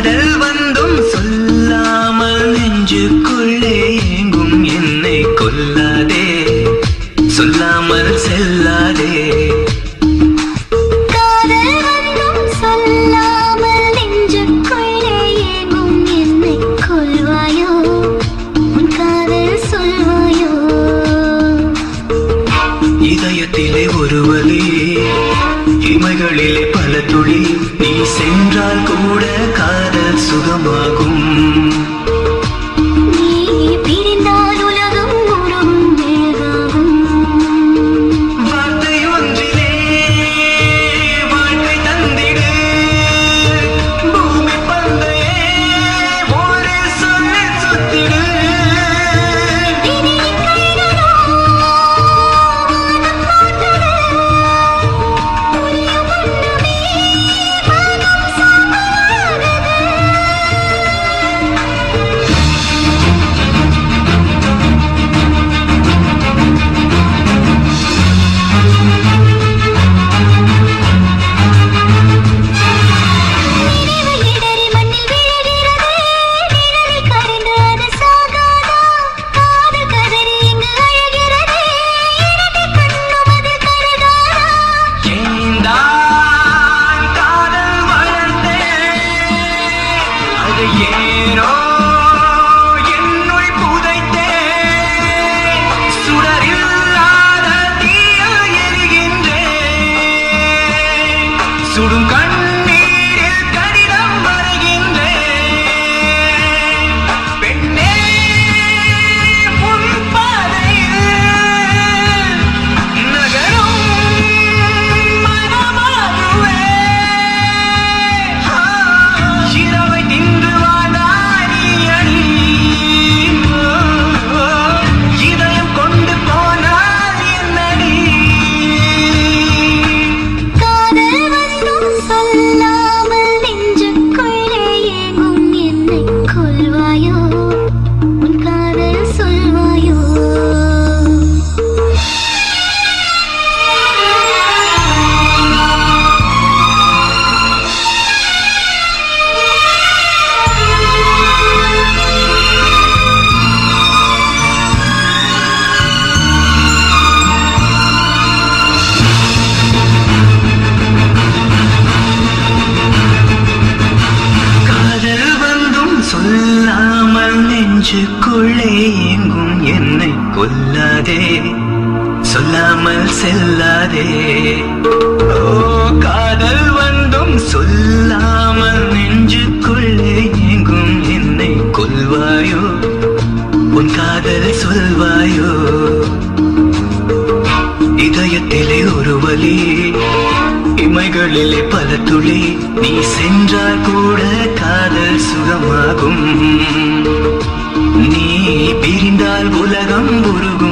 காதல் வந்தும் சொல்லாமல் நெஞ்சுக்குள்ளே எங்கும் என்னை கொல்லாதே. சொல்லாமல் செல்லாதே. இதயத்திலே ஒரு வலி இமைகளிலே பல துளி. நீ சென்றால் கூட காதல் சுகமாகும். sorun kalmadı நெஞ்சுக்குள்ளே எங்கும் என்னை கொல்லாதே. சொல்லாமல் செல்லாதே. ஓ காதல் வந்தும் சொல்லாமல் நெஞ்சுக்குள்ளே எங்கும் என்னை கொல்வாயோ? உன் காதல் சொல்வாயோ? இதயத்திலே ஒரு வலி இமைகளிலே பல துளி. நீ சென்றால் கூட காதல் சுகமாகும். நீ உலகம் உருகும்.